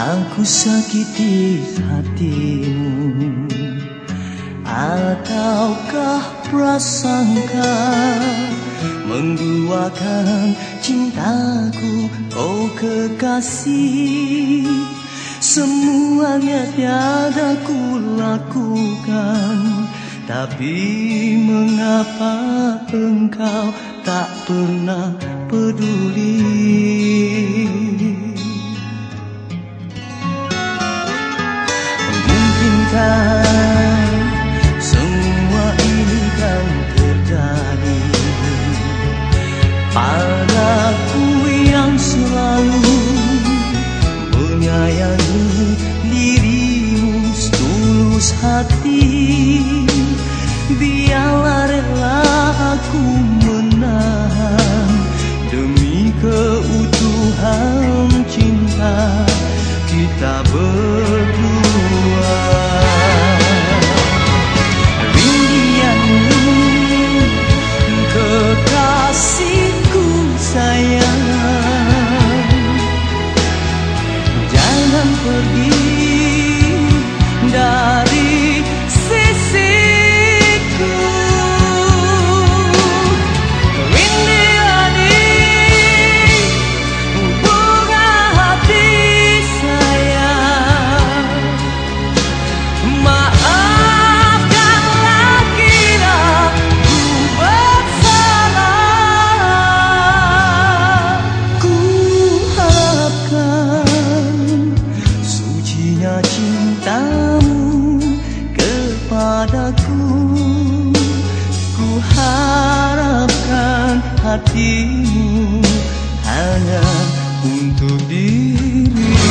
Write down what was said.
Aku sakiti hatimu. Ataukah prasangka Menduakan cintaku? Oh kekasih Semuanya tiada ku lakukan. Tapi mengapa engkau tak pernah peduli cintamu kepadaku. Ku harapkan hatimu hanya untuk dirimu.